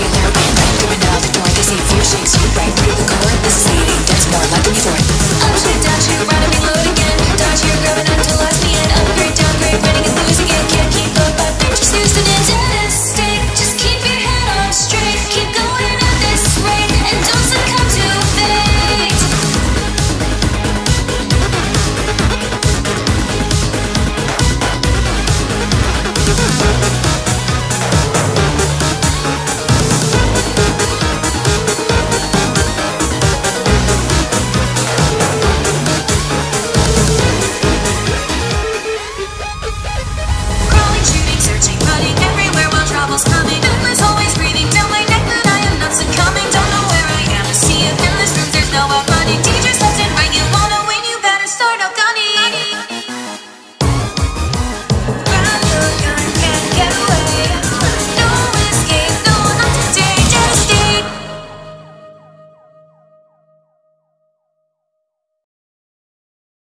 DJ now.